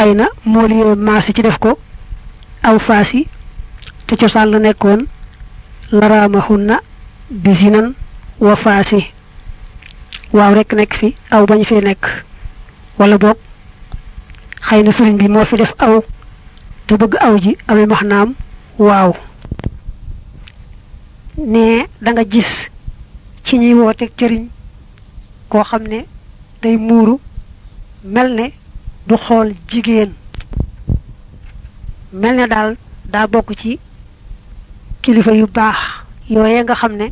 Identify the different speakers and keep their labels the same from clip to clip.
Speaker 1: xëy na moo liyee maasi ci def ko. Aw faasi te cosaan la nekkoon. Laraamahunna bi zinan wa faasi. Waaw rek nekk fi aw bañ fi nekk. Wala boog xëy na sëriñ bi moo fi def aw. Te bëgg aw ji amee maxnaam waaw. Ne da nga gis ci ñuy wooteeg cëriñ koo xam ne day muuru mel ne du xool jigéen. Mel ne daal daa ci kilifa yu baax yooye nga xam ne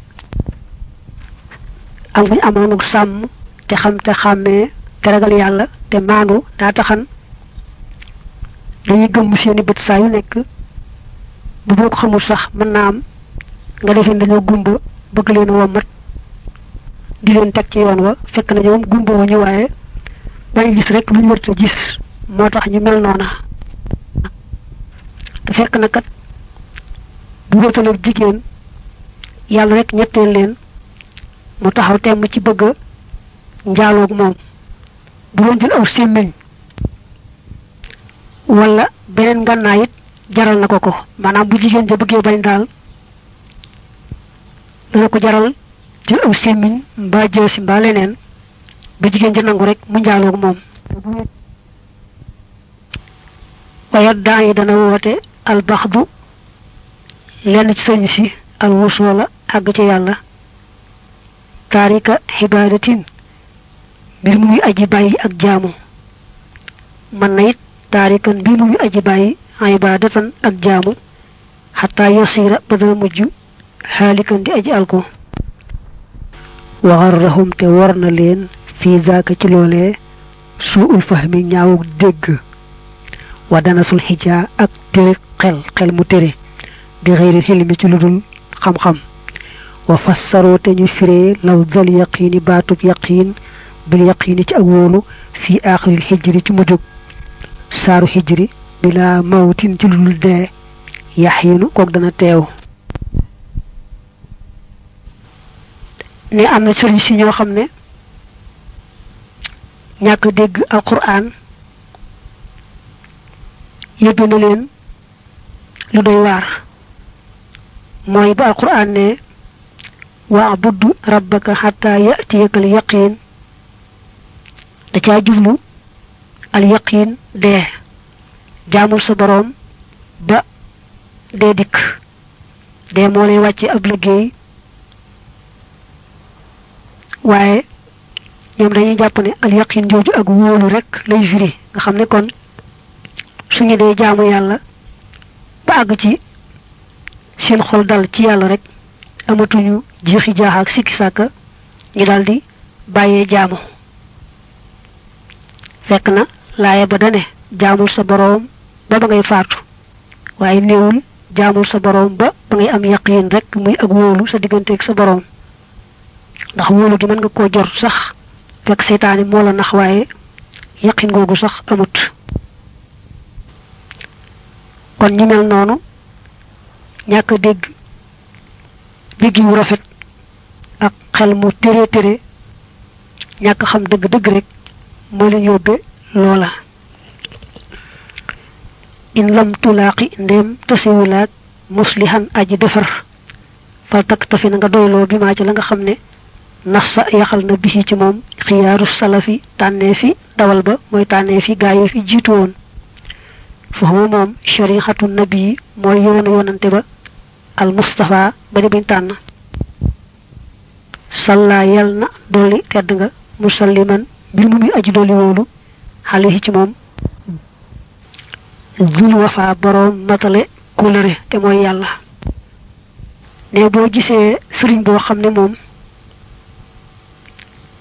Speaker 1: am guñ amoonuk sàmm te xam te xàmmee te ragal yàlla te maandu daa taxan dañuy gëmm seeni bët saa yu nekk. Bu boo ko xamul sax am nga defee dañoo gumba bëgg leen wommat di leen teg ci yoon wa fekk na ñoom ñu waaye bañ gis rek lu ñu wërta gis. Moo tax ñu mel noona. Te fekk na kat bu wërtaleeg jigéen yàlla rek ñetteel leen mu taxaw temm ci bëgg a njaaloog moom. Bu doon jël aw sémmiñ wala beneen ngànnaay it jaral na ko maanaam bu jigéen ja bëggee bañ daal dana ko jaral jël aw sémmiñ mbaa jësi mbaa leneen ba jigéen ja nangu rek mu njaaloog moom. Waaye daa yi dana woote albaxdu lenn ci al wusoola àgg ci yàlla. Taarika xibaadatin mbir muy aji bàyyi ak jaamu. Mën na it taarikan mbir muy aji bàyyi ibaadatan ak jaamu. Xataa xaalikan di aji alko. Te war na leen fii zaaka ci loolee suul fahmi ñaawuk dégg wa danasul xijaa ak tere xel xel mu tere bi xëyri xilmi ci lu dul xam-xam wa fassaroo te ñu firee law dal yaqiini baatub yaqiin bil yaqiini ci ak wóolu fii aaxiril xijri ci mujjug saaru xijri bila mawtin ci lu dul dee yaxiinu kook dana teew ne am na sëriñ si ñoo xam ne ñàkk dégg alquran yóbbe na leen lu doy waar. Mooy ba alquran ne waabud rabbaka xata yatiyaka al yaqin da caa jublu al yaqin dee. Jaamul sa boroom ba dee dikk. Dee moo lay wàcce ab liggéey. Waaye ñoom dañuy jàpp ne al yaqin jooju ak wóolu rek lay firi. nga xam ne kon suñu dee jaamu yàlla ba àgg ci seen xol dal ci yàlla rek amatuñu jeexi jaax ak sikki sàkka ñu daldi bàyyee jaamu. fekk na laaya ba dane jaamul sa boroom ba ba ngay faatu. waaye néewul jaamul sa boroom ba ba ngay am yaqiin rek muy ak wóolu sa digganteeg sa boroom. ndax wóolu gi mën nga koo jor sax fekk seytaane moo la nax waaye yaqin googu sax amut. Kon ñu mel noonu ñàkk dégg dégg yu rafet ak xel mu tere tere ñàkk xam dëgg-dëgg rek moo leen yóbbe loola. In lam tulaaqi ndéem tasiwulaak muslihan aji defar fal takk nga doyloo bi ci la nga xam ne nafsa yaxal na bixi ci moom xiyaaru salafi tànnee fi dawal ba mooy tànnee fi gaa yi fi jiitu woon foofu moom sharixatu nabi mooy yoonu yoonante ba al mustafa ba di bañ tànn salla yal na dolli tedd nga musalliman mbir mu muy aji dolli wóolu xale ci moom zul wafa boroom matale kulëre te mooy yàlla ne boo gisee sëriñ boo xam ne moom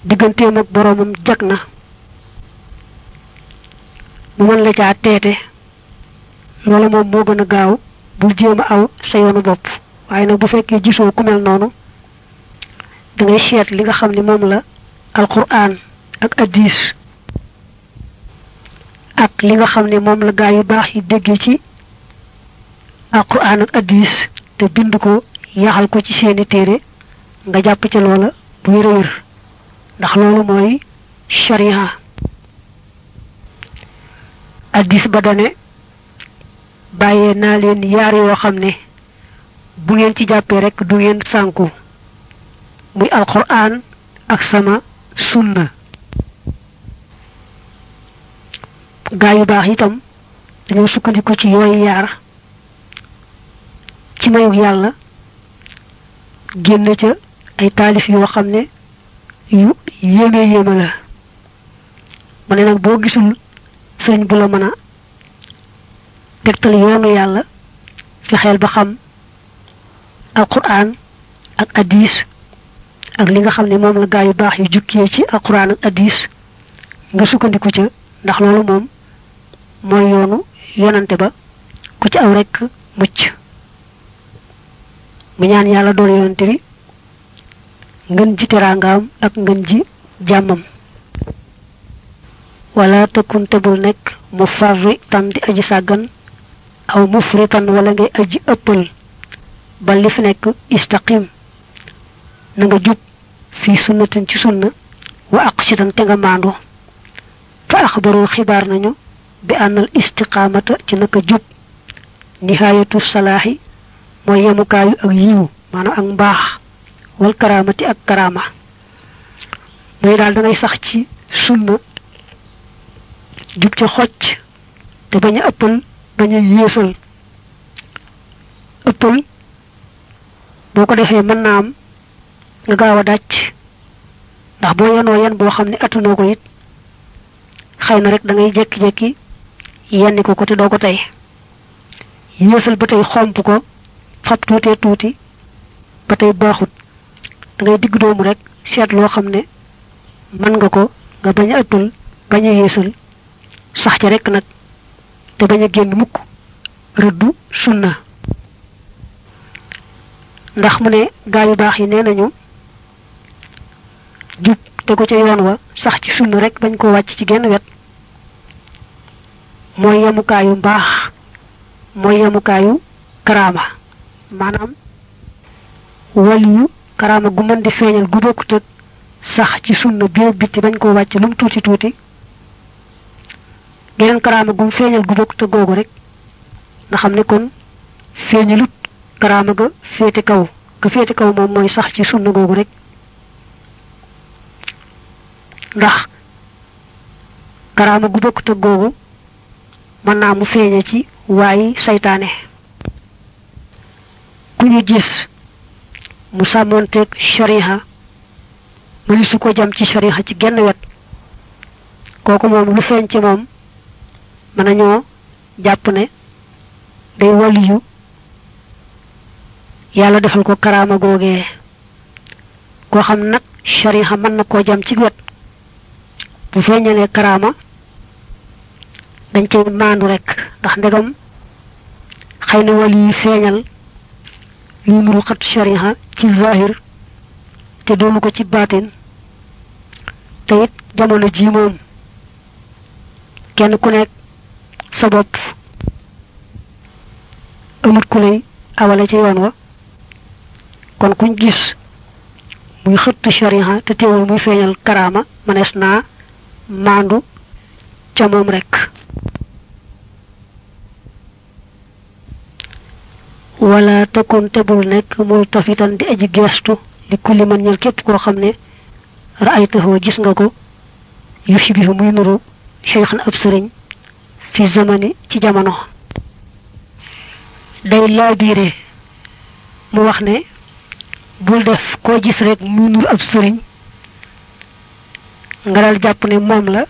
Speaker 1: digganteem ak boroomam jag na. Mu mën la caa teete. Loola moom moo gën a gaaw. Bul jéem aw sa yoonu bopp. Waaye nag bu fekkee gisoo ku mel noonu da ngay seet li nga xam ne moom la alquran ak addis ak li nga xam ne moom la gaa yu baax yi déggee ci alquran ak addis te bind ko yaxal ko ci seeni téere nga jàpp ca loola bu wér a wér ndax loolu mooy sharia. Addis ba dane bàyyee naa leen yaar yoo xam ne bu ngeen ci jàppee rek du ngeen sànku. Muy alquran ak sama sunna. Gaa yu baax itam dañoo sukkandiku ci yooyu yaar ci mayug yàlla génn ca ay taalif yoo xam yu yéeme yéeme la ma ne nag boo gisul sëriñ bu la mën a tegtal yoonu yàlla fexeel ba xam alquran ak hadis ak li nga xam ne moom la gaa yu baax yu jukkee ci alquran ak hadis nga sukkandiku ndax yoonu yonante ba ku ci aw rekk mucc. Mu ñaan doon yonante ngën ji teraangaam ak ngën ji jàmmam wala tëkkun tebul nekk mu farri tan di aji sàggan aw mufritan wala ngay aji ëppal ba li fi nekk istaqim. Na nga jub fii sunnatin ci sunna wa aqsitan te nga maandu fa axbaru xibaar nañu bi ànnal istiqaamata ci naka jub nihaayatu salaaxi mooy yemukaayu ak yiwu maanaam ak wal karaamati ak karaama muy daal da ngay sax ci sunna jub xocc te bañ a ëppal bañ a yéesal. Ëppal boo ko defee mën naa am nga gaaw a dàcc. Ndax boo yenoo yen boo xam ne attanoo ko it xëy na rek da ngay jekki-jekki yenni ko ko te doo ko tey. Yéesal ba tey xomp ko fab tuutee tuuti ba tey baaxut da ngay digg doomu rek seet loo xam ne mën nga ko nga bañ a ëppal bañ a yéesal sax ca rek nag te bañ a génn mukk rëddu sunna. Ndax mu ne gaa yu baax yi nee nañu jub te ko ca yoon wa sax ci sunna rek bañ koo wàcc ci genn wet. Mooy yemukaayu mbaax mooy yemukaayu karaama. Maanaam waliyu karaama gu mën di feeñal gu bokkut sax ci sunna biir bitti bañ koo wàcc lum tuuti tuuti. Geneen gu gum feeñal gu bokkut googu rek nga xam ne kon feeñalut karaama ga féete kaw féete kaw moom mooy sax ci sunna googu rek. Ndax karaama gu bokkut ak googu mën naa mu feeñe ci waayi saytaane ku ñu gis mu sàmmoonteeg shariha. Mëni su ko jam ci shariha ci genn wet. Kooku moom lu feeñ ci moom mën nañoo jàpp ne day waliyu. Yàlla defal ko karaama googee. Koo xam nag shariha mën na koo jam ci wet. Bu feeñalee karaama dañ cay maandu rek. Ndax ndegam xëy na wali xat shariha ci zahir te doonu ko ci baatin. te it jamono ji moom kenn ku nekk sa bopp amut ku lay awale ci yoon wa. kon kuñ gis muy xëtt shariha te teewul muy feeñal karaama mënees naa maandu ca moom rek wala takun tebul nekk mul tafitan di aji geestu li kulli man ñal képp koo xam ne ra'aytahu gis nga ko yushbihu muy nuru cheikhan ab sëriñ fi zamani ci jamono. Day mu wax ne bul def koo gis rek muy nuru ab sëriñ nga dal jàpp ne moom la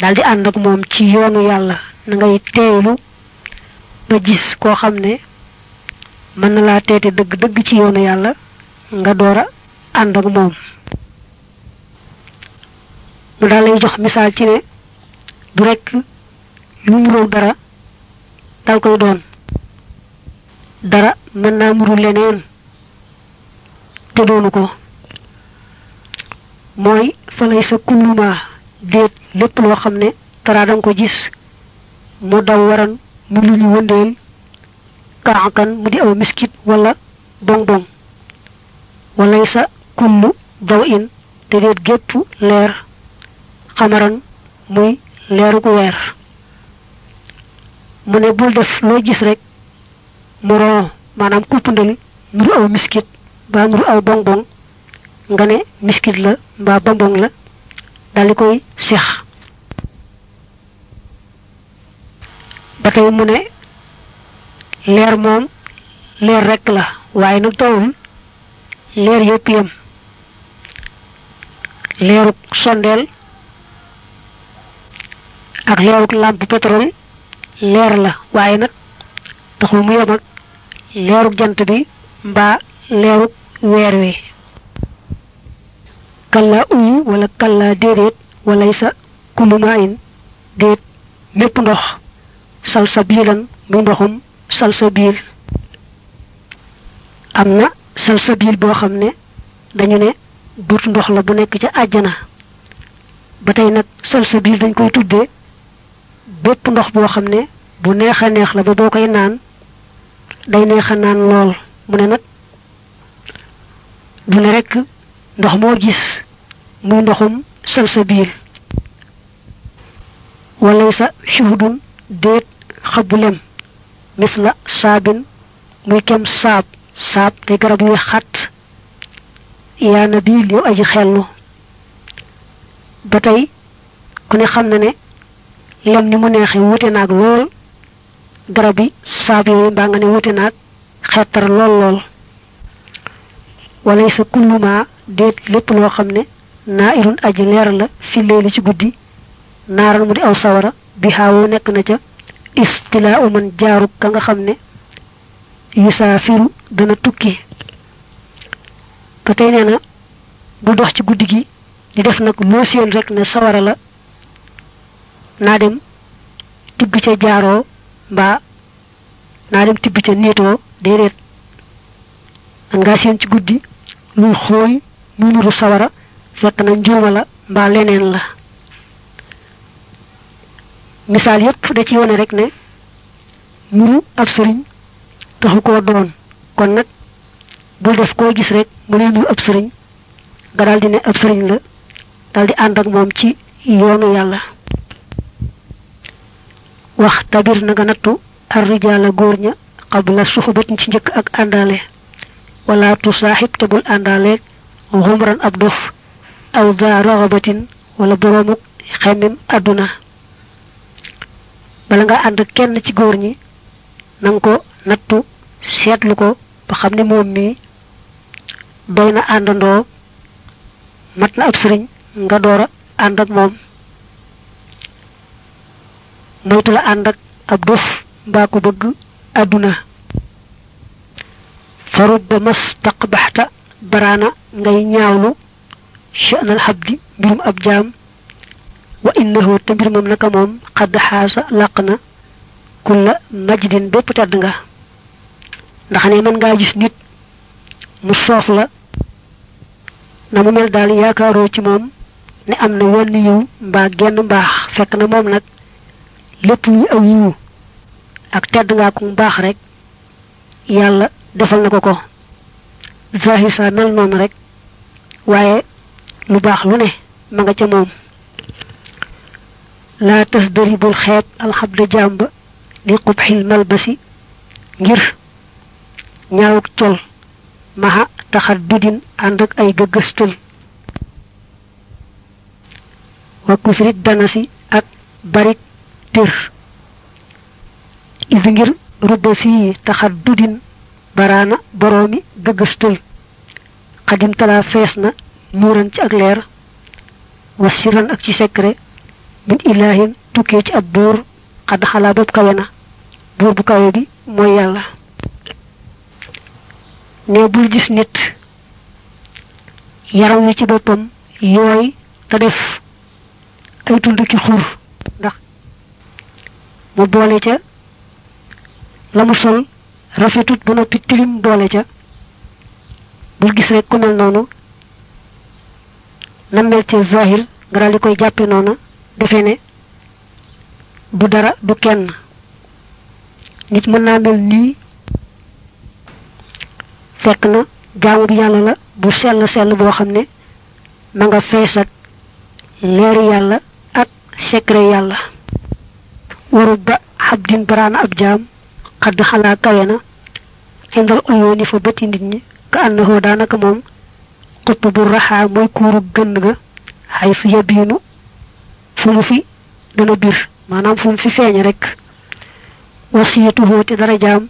Speaker 1: dal di ànd ak moom ci yoonu yàlla na ngay ba gis koo xam ne na laa teete dëgg dëgg ci yoonu yàlla nga door a ànd ak moom. Mu daal lay jox misaal ci ne du rekk lu nuroo dara dal koy doon. Dara mën naa nuru leneen te doonu ko. Mooy fa lay sa kulluma déet lépp loo xam ne tara danga ko gis mu daw waran lu ñu wëndeel kaakan mu di aw miskit wala bong bong walay sa kullu daw in te déet gépp leer xamaran muy leeru gu weer mu ne bul def loo gis rek mu ron maanaam kuppandal nuru aw miskit mbaa nuru aw bonbon nga ne miskit la mbaa bonbon la daldi koy seex ba tey mu ne leer moom leer rek la waaye nag tawul leer yépp yam leeruk sondeel ak leeruk lampe pétrole leer la waaye nag taxul mu yem ak leeruk jant bi mbaa leeruk weer wi. Kalla uyu wala kalla déedéet walay sa kuluma in déet mépp ndox sal sa biilan muy ndoxum sal sa biil am na sal sa biil boo xam ne dañu ne buut ndox la bu nekk ca àjjana. Ba tey nag sal sa biil dañ koy tuddee bépp ndox boo xam ne bu neex a neex la ba boo koy naan day neex a naan lool. Mu ne nag du ne ndox moo gis muy ndoxum sal sa biil walay sa shuhudun xabu lem mis la saabin muy kem saab. Saab day garab yuy xat. Yaa na bii yow aji xellu. Ba tey ku ne xam na ne lem ni mu neexe wute naag lool. Garab yi saab yooyu mbaa nga ne wute naag xettar lool lool. Walay sa kulluma déet lépp loo xam ne naa irun aji leer la fi leeli ci guddi. Naaral mu aw sawara bi xaawoo nekk na ca istilaa uman jaaru ka nga xam ne yusaafiru dana tukki. Ba tey nee na bu dox ci guddi gi di def nag loo seen rek ne sawara la naa dem tibb ca jaaroo mbaa naa dem tibb ca niitoo déedéet. Man ngaa seen ci guddi luy xooy muy nuru sawara fekk na njuuma la mbaa leneen la. Misaal yépp da ci wone rek ne nuru ab sëriñ taxu koo doon. Kon nag bul def koo gis rek mu ne nuru ab sëriñ nga daldi ne ab sëriñ la daldi ànd ak moom ci yoonu yàlla. Wax tabir na nga nattu ar rijaala góor ña qabla suxbatin ci njëkk ak àndaale. Wala tu saaxib te bul àndaaleeg xumran ab dof aw daa raxabatin wala boroomuk xemmem àdduna bala nga ànd kenn ci góor ñi nanga ko nattu seetlu ko ba xam ne moom mii doy na ab sëriñ nga door a ànd ak moom. Moytu la ànd ak ab dof ko bëgg àdduna. Farub ba mas taqbaxta baraana ngay ñaawlu sha'nal xabdi mbirum ab jaam wa innahu te mbir moom naka moom xadd xaasa làq na kulla majdin bépp tedd nga. ndax ne mën ngaa gis nit mu soof la na mu mel daal yaakaaroo ci moom ne am na wenn yiw mbaa genn mbaax. fekk na moom nag lépp luy aw yiwu ak tedd ko mbaax rek yàlla defal na ko ko. zahir sa mel noonu rek waaye lu baax lu ne ma nga ca moom. Laa tas dari bul xeeb alxabda jàmba li qubxil malbasi ngir ñaawuk col maxa taxat dudin ànd ak ay gëgëstal wa kusrit danasi ak barik tër is ngir rubba si taxat dudin baraana boroomi gëgëstal xadim talaa fees na nuuran ci ak leer wa siran ak ci secret min ilaahin ci ab buur xadd xalaa na. Buur bu kawe bi mooy yàlla. Ne gis nit yaram wi ci boppam yooy def ay tund ki ndax mu boole ca la mu sol rafetut ba noppi tilim boole ca. Bul gis rek ku noonu. Na mel ci zahir nga daal koy jàppe noona. Defe ne du dara du kenn. Nit mën naa mel nii fekk na jaamu bi yàlla la bu sell sell boo xam ne ma nga fees ak leeri yàlla ak secret yàlla. Waru ba xabdin baraana ab jaam xadd xalaa na indal oyooni fa bëti nit ñi ka annahoo daanaka moom xutt bu raxaa mooy kuuru gënn ga fu mu fi dana bir maanaam fu mu fi feeñ rek. Wasiyatuhoo te dara jaam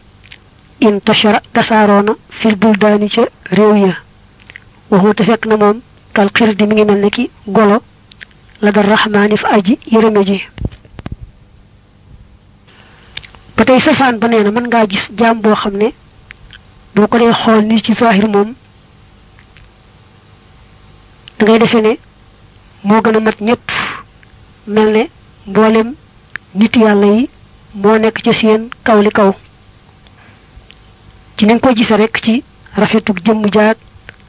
Speaker 1: in tashara tasaaroona fil buldaani ca réew ya. Waxu te fekk na moom kal xir di mi ngi mel ne ki golo. La dar fa aji yërëme ji. Ba tey safaan ba nee na mën gis jaam boo xam ne ko dee xool ni ci zahir moom da ngay defee ne moo gën a mat ñëpp mel ne nit yàlla yi moo nekk ci seen kaw li kaw. Ci ko gise rek ci rafetuk jëmm jaag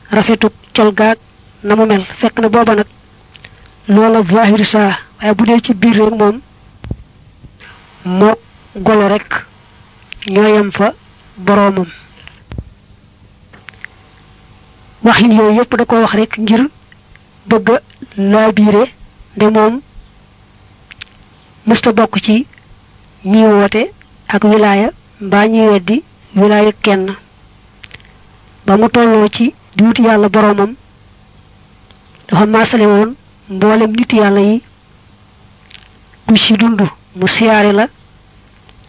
Speaker 1: rafetuk col gaag na mu mel. Fekk na booba nag loola zahir saa waaye bu dee ci biir rek moom moo golo rek ñooyam fa boroomam. Waxin yooyu da ko wax rek ngir bëgg a laabiire nde moom mësta bokk ci ñi woote ak wilaaya mbaa ñuy weddi wilaaya kenn. Ba mu tolloo ci di yàlla boroomam dafa maasale woon mboolem nit yàlla yi. Ku ci dund mu siyaare la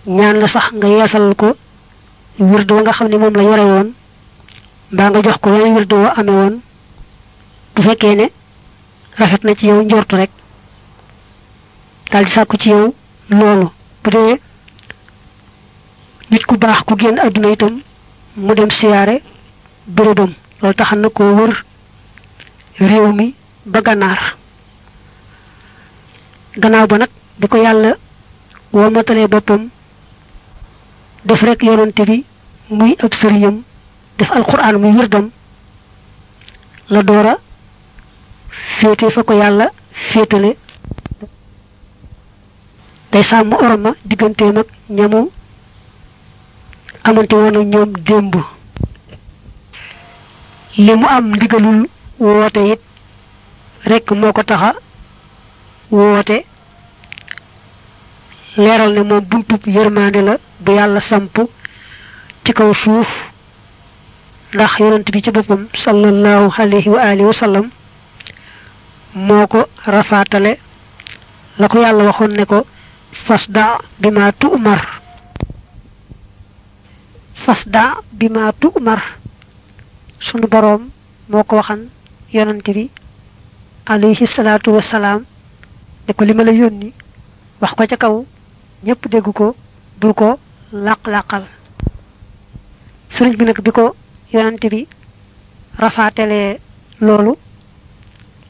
Speaker 1: ñaan la sax nga yeesal ko wird wa nga xam ne moom la yore woon mbaa nga jox ko wenn wird wa amee bu fekkee ne rafet na ci yow njortu rek daal di sàkku ci yow loolu. Bu nit ku baax ku génn àdduna itam mu dem siyaare bérébam. Loolu taxan na koo wër réew mi ba gànnaar. Gannaaw ba nag bi ko yàlla womatalee boppam def rek yonante bi muy ab sëriñam def alquran muy la féete fa ko day sàmm orma digganteem ak ñamu amante woon ak ñoom démb. Li mu am ndigalul woote it rek moo ko taxa woote. Leeral ne moom buntub yërmande la bu yàlla samp ci kaw suuf. Ndax yonent bi ci boppam sallallahu alayhi wa alihi wa sallam moo ko rafaatale. La ko fasda bima tu'mar fasda bima tu'mar sunu boroom moo ko waxan yonent bi alayhi salaatu wasalaam ne ko li ma la yónni wax ko ca kaw ñépp dégg ko bul ko làq-làqal sëriñ bi nag bi ko yonante bi rafaatelee loolu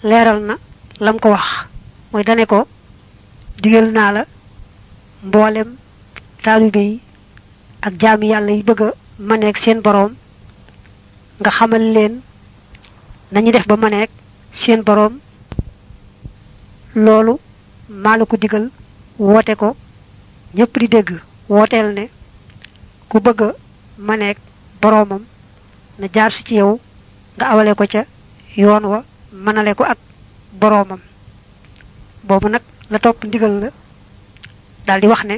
Speaker 1: leeral na lam ko wax. Mooy dane ko digal naa la mboolem taalibe yi ak jaami yàlla yi bëgg a maneeg seen boroom nga xamal leen nañu def ba maneeg seen boroom loolu maa la ko digal woote ko ñépp di dégg wooteel ne ku bëgg a maneeg boroomam na jaar si ci yow nga awale ko ca yoon wa manale ko ak boroomam boobu nag la topp ndigal la daal di wax ne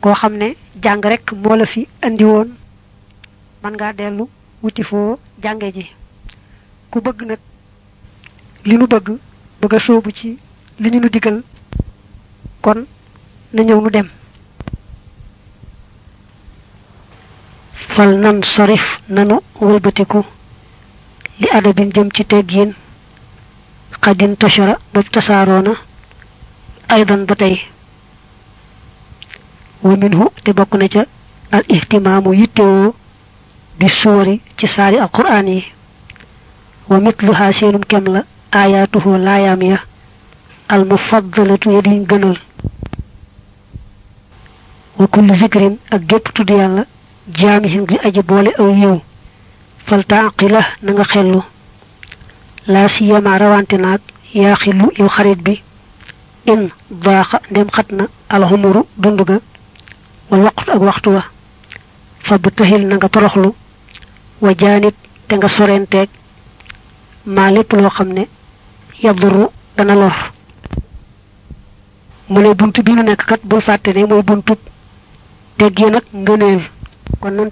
Speaker 1: koo xam ne jàng rek moo la fi andi woon. Man ngaa dellu wuti foo jànge ji. Ku bëgg nag li nu bëgg bëgg a sóobu ci li ñu kon na ñëw nu dem. Fal nan sarif nanu wëlbatiku li adabin jëm ci teggiin xadin tashara bopp tasaaroona aydan ba tey ومنه تبقنا جاء الاهتمام يتو بالسور تساري القرآن ومثلها سين كملة آياته لا يامية المفضلة يدين جنل وكل ذكر أجبت ديالة جامهم لأجبولي أو يو فلتعقله نغخلو لا سيما روانتناك يا خلو يو خريد بي إن ضاق دم خطنا الهمور دندقا wal waqtu ak waxtu wa. Fa bu taxil na nga toroxlu wa jaanit te nga sorenteeg maa lépp loo xam ne dana lor. Mu ne buntu bi nu kat bul fàtte ne mooy buntu teggee nag ngëneel. Kon nan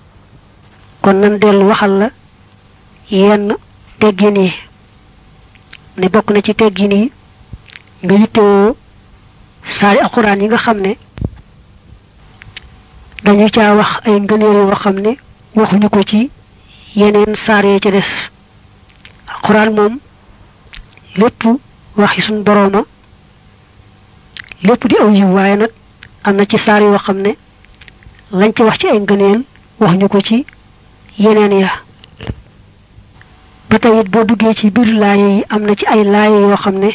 Speaker 1: kon nan dellu waxal la yenn teggin yi ne bokk na ci teggin yi nga saari alxuraan yi nga xam ne dañu caa wax ay ngëneel yoo xam ne waxuñu ko ci yeneen saar yee ca des alxuraan moom lépp waxi suñ borooma lépp di aw yiw waaye nag am na ci saar yoo xam ne lañ ci wax ci ay ngëneel waxuñu ko ci yeneen ya ba tey it boo ci biir laaye yi am na ci ay laaye yoo xam ne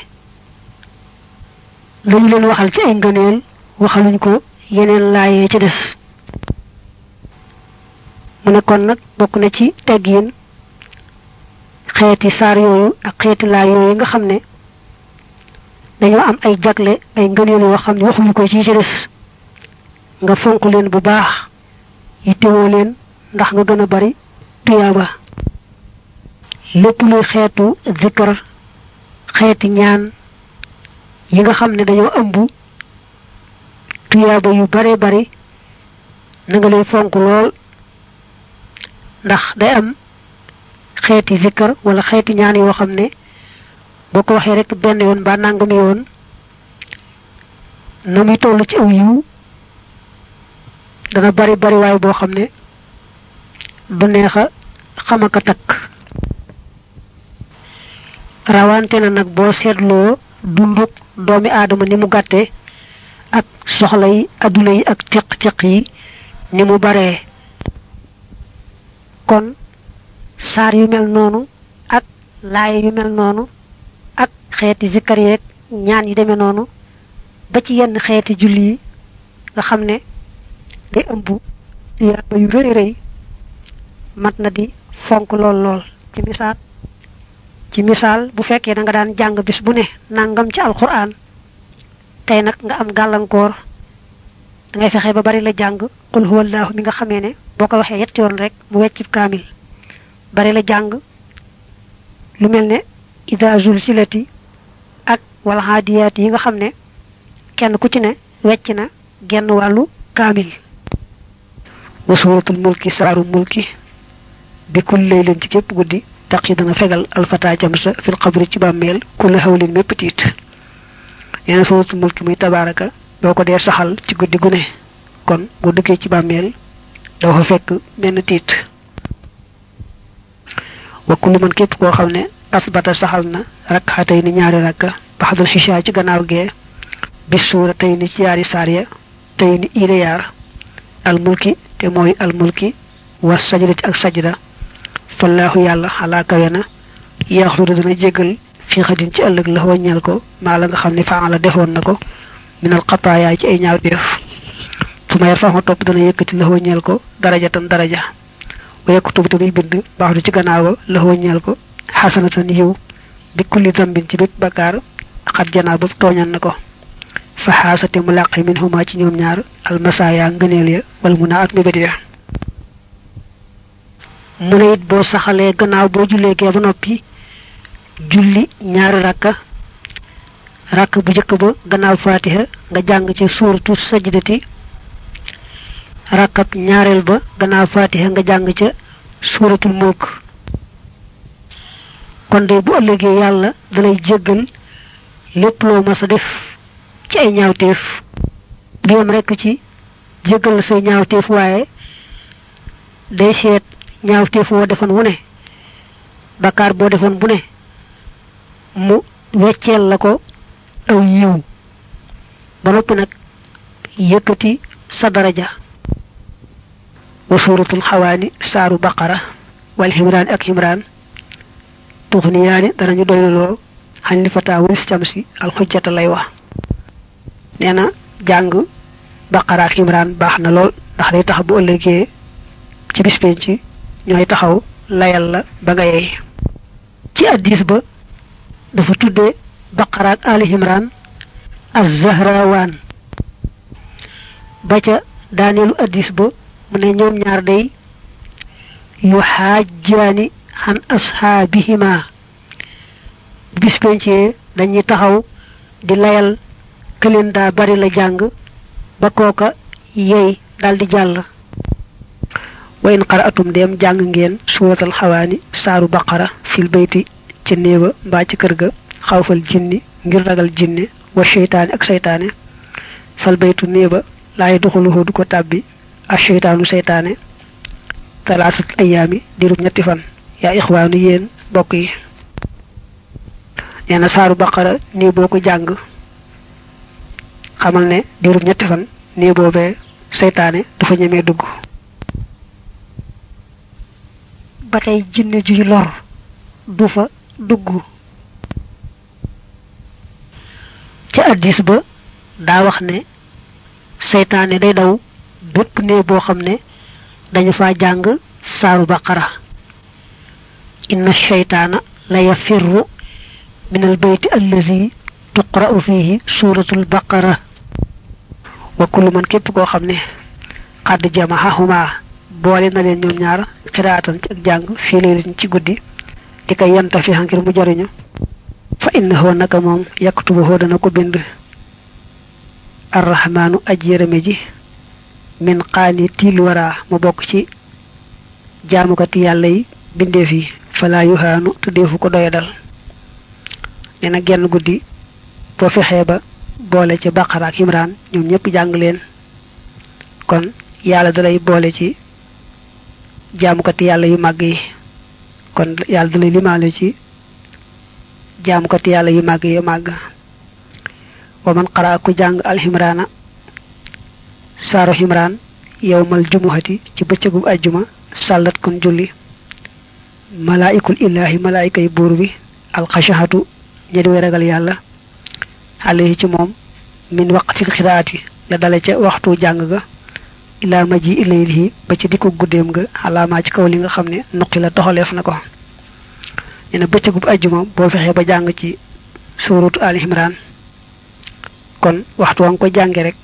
Speaker 1: lañu leen waxal ci ay ngëneel waxaluñ ko yeneen laaye ci des mu ne kon nag bokk na ci teggiin xeeti saar yooyu ak xeeti laay yooyu nga xam ne dañoo am ay jagle ay ngëneel yoo xam ne waxuñu ko ci ci des nga fonk leen bu baax yittewoo leen ndax nga gën a bari tuyaaba. Lépp luy xeetu zikkar xeeti ñaan yi nga xam ne dañoo ëmb tuyaaba yu bare bari na nga fonk lool ndax day am xeeti zikkar wala xeeti ñaan yoo xam ne boo ko waxee rek benn yoon ba nangami yoon na muy toll ci aw yiw dana bari bari waay boo xam ne du neex a xamaka takk. Rawante na nag boo seetloo dunduk doomi aadama ni mu gàtte ak soxla yi adduna yi ak tiq-tiq yi ni mu baree kon saar yu mel noonu ak laay yu mel noonu ak xeeti zikkar yeeg ñaan yi demee noonu ba ci yenn xeeti julli nga xam ne day yu rëy rëy mat na di fonk lool lool. Ci misaal ci misaal bu fekkee da nga daan jàng bis bu ne nangam ci alquran tey nag nga am gàllankoor da ngay fexe ba bari la jàng. Qul huwallahu mi nga xamee ne boo ko waxee yetti yoon rek mu weccib kaamil. Bari la jàng. Lu mel ne ida zulsilati ak wal haadiyaat yi nga xam ne kenn ku ci ne wecc na genn wàllu kaamil. Wa suuratul mulki saaru mulki. Bi kul laylan ci képp guddi. Taqi dana fegal alfata jamsa fil xabri ci bàmmeel. Kulla hawlin mépp tiit. Yenn suuratul mulki muy tabaraka boo ko dee saxal ci guddi gu kon boo dëkkee ci bàmmeel daw fa fekk menn tiit. Wa kullu man képp koo xam ne asbata saxal na rakka tey ni ñaari rakka baxdul xisha ci gannaaw gee bis suura tey ni ci yaari saar ya tey ni iire yaar almulki te mooy almulki wa sajdati ak sajda fallaahu yàlla xalaa kawe na yaxfiru dana jégal fii xadin ci ëllëg la waññal ko maa la nga xam ne faala defoon na ko. Minal xataayaay ci ay ñaawteef su ma yar faxma topp dana yëkkati la waññal ko darajatan daraja. Wa yaktubu tamit bind baax du ci gannaaw la waññal ko xasanatan yiw bi kulli zambin ci bépp bakkaar xat janaa ba tooñan na ko. Fa xaasate mu làqi min huma ci ñoom ñaar almasaaya ngëneel ya wala mun a ak mébét ya. Mu it boo saxalee gannaaw boo jullee gee ba noppi julli ñaari rakka rakk bu njëkk ba gannaaw fatiha nga jàng ci suuratu sajdati rakkab ñaareel ba gannaaw fatiha nga jàng ca suuratul mulk kon de bu ëllëgee yàlla dalay jéggal lépp loo mas a def ci ay ñaawteef du yem rekk ci jéggal la say ñaawteef waaye day seet ñaawteef woo defoon wu ne bakkaar boo defoon bu ne mu wecceel la ko aw yiw. Ba noppi nag yëkkati sa daraja wa suuratul xawaani saaru baqara wal ximraan ak ximraan tuxniyaani danañu doyluloo xañ li fataa waris cam si alxujjata lay wax. Nee na jàng baqara ak ximraan baax na lool ndax day tax bu ëllëgee ci bis ñooy taxaw layal la ba nga yey ci addis ba dafa tudde baqara ak ali imran az-zahrawaan ba ca daaneelu addis ba mu ne ñoom ñaar day yu xaajjaani xan asxaabihima bis pencee dañuy taxaw di layal këleen bari la ba yey daldi jàll. Wa in dem jàng ngeen suuratal xawaani saaru baqara fil bayti ci néeba mbaa ci xawfal jinni ngir ragal jinne wa seytaane ak seytaane fal baytu néeba laay duxuluhu du ko tàbbi ak seytaanu seytaane talaasat ayaami dirub ñetti fan yaa ixwaanu yéen bokk yi nee na saaru baqara nii boo ko jàng xamal ne dirub ñetti fan nii boobee seytaane dafa ñemee dugg ba tey jinne juy lor du fa dugg ca addis ba daa wax ne seytaane day daw bépp ne boo xam ne dañu fa jàng saaru baqara inna sheytaana la yafirru min al bayti allazi tuqra'u fihi suratul baqara wa kullu man képp koo xam ne xadd jamahahuma boole na leen ñoom ñaar xiraatan ci ak jàng fii laylatin ci guddi fa innahu naka moom yaktubuhu dana ko bind. Arrahmaanu aj yërëme ji min xaani tiil waraa mu bokk ci jaamukati yàlla yi bindeef yi fala yuhaanu te deefu ko doyadal. Nee na genn guddi boo fexee ba boole ci baqara ak imraan ñoom ñëpp jàng leen. Kon yàlla dalay boole ci jaamukati yàlla yu màgg yi. Kon yàlla dalay limaale ci jaamukati yàlla yu màgg yu màgg wa man qara ku jàng alximraana saaru ximraan yowmal jumuhati ci bëccëgu ajjuma sàllat kon julli. Malaayikul illaahi malaayika yi buur bi alxashahatu ñi di way ragal yàlla alayhi ci moom min waqtil xiraati la dale ca waxtu jàng ga ilaa ma ji ilayhi ba ci dikku guddeem nga xalaamaa ci kaw li nga xam ne nuqi la toxaleef na ko nee na bëccëgub ajjuma boo fexee ba jàng ci suuratu al imran. Kon waxtu wa ko jànge rek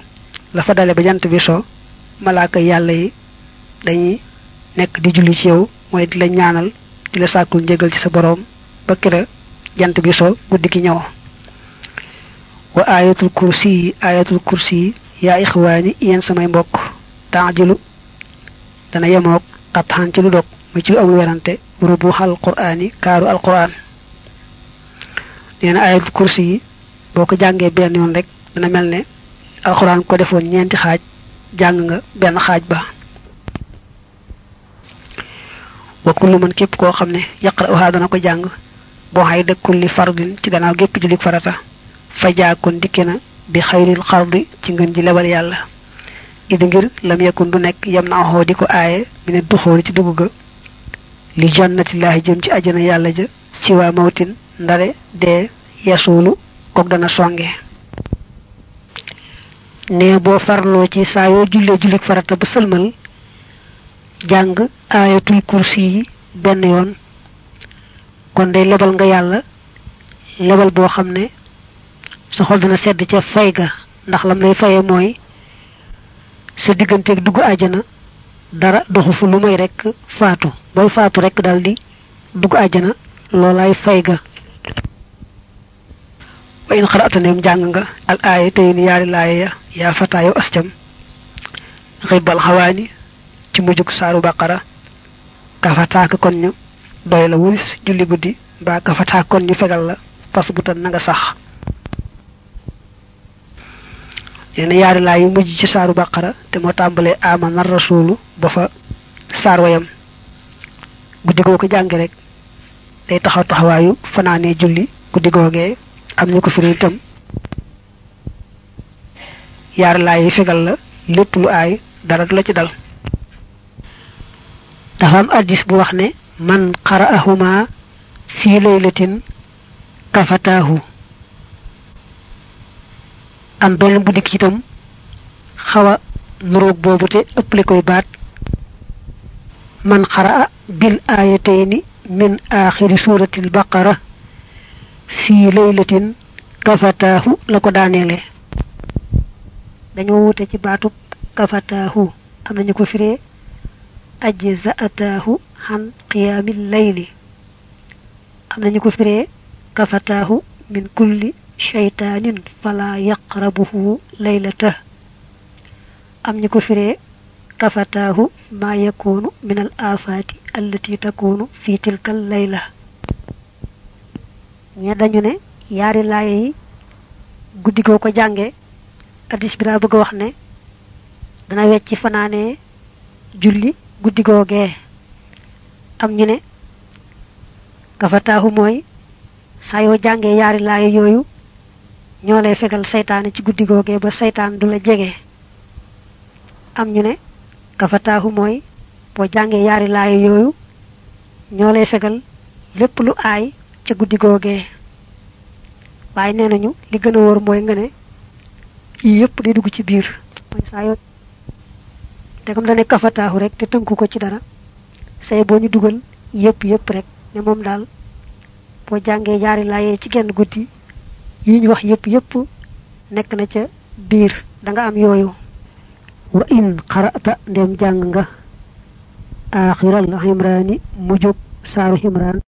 Speaker 1: la fa dale ba jant bi so malaaka yàlla yi dañuy nekk di julli ci yow mooy di la ñaanal di la sàkkul njëgal ci sa boroom ba kira jant bi so guddi gi ñëw. Wa ayatul kursi ayatul kursi yi yaa ixwaani yéen samay mbokk taajilu dana yemoog xatxaan ci lu dog mu ci amul werante rubuxal quraani kaaru alquran. Nee na ayatul kursi yi boo ko jàngee benn yoon rek dana mel ne alquran ko defoon ñeenti xaaj jàng nga benn xaaj ba. Wa kullu man képp koo xam ne ko kulli fardin ci gannaaw gépp julik farata fa jaakon na bi xayril xardi ci ngën ji lebal yàlla. Idi ngir lam yakun du yam na ko aaye mi ci li jannatillaahi jëm ci ajana yàlla ja ci waa ndare dee yasuulu kook songe. Ne boo farloo ci saa yoo jullee jullik farata ba sëlmal jàng aayatul kursi yi benn yoon. Kon day lebal nga yàlla lebal boo xam ne sa dana sedd ca fay ga ndax lam lay faye mooy sa digganteeg dugg àjjana dara doxu fu lu may rekk faatu. Booy faatu rekk daldi dugg àjjana loolaay fay ga. Wa in xarata neem jàng nga al ni yaari laaya ya yaa fataa yow ascam xibbal xawaani ci mujjug saaru baqara kafataaka kon ñu doy la wulis julli guddi mbaa kafataaka kon ñu fegal la pas bu tan nga sax yenn yaari laa yu mujj ci saaru baqara te moo tàmbalee amana rasulu ba fa saar wayam guddi goo ko jànge rek day taxaw taxawaayu fanaanee julli guddi googee am ñu ko firi itam. Yaari yi fegal la lépp lu aay dara du la ci dal. Dafa am addis bu wax ne man qara'ahuma fii laylatin kafataahu am benn bu dikk itam xaw a nuroog boobu te ëpple koy baat man xara'a bil aayatayni min aaxiri suuratil baqara fii laylatin kafataahu la ko daaneele dañoo wute ci baatub kafataahu am nañu ko firee ajza'ataahu xan qiyaamil layli am nañu ko firee kafataahu min kulli shaytaanin fala yaqrabuhu laylata am ñu ko firee kafataahu ma yakunu min al afaati allati takunu fi ñe yaari laaye yi guddi ko jànge addis bi daa bëgg wax ne dana wecci fanaanee julli guddi googee am ñu ne kafataahu mooy saa yoo jàngee yaari laaye yooyu ñoo lay fegal saytaane ci guddi googee ba saytaan du la jege. Am ñu ne kafataahu mooy boo jàngee yaari laaye yooyu ñoo lay fegal lépp lu aay ca guddi googee. Waaye nee nañu li gën a wóor mooy nga ne yii yëpp day dugg ci biir. Mooy saa yoo dane kafataahu rek te tënku ko ci dara say boo ñu dugal yëpp yëpp rek ne moom daal boo jàngee yaari laayee ci genn guddi yi ñu wax yëpp yëpp nekk na ca biir da nga am yooyu wa in qara'ta ndem jàng nga aaxiral imraani mujjub saaru imraan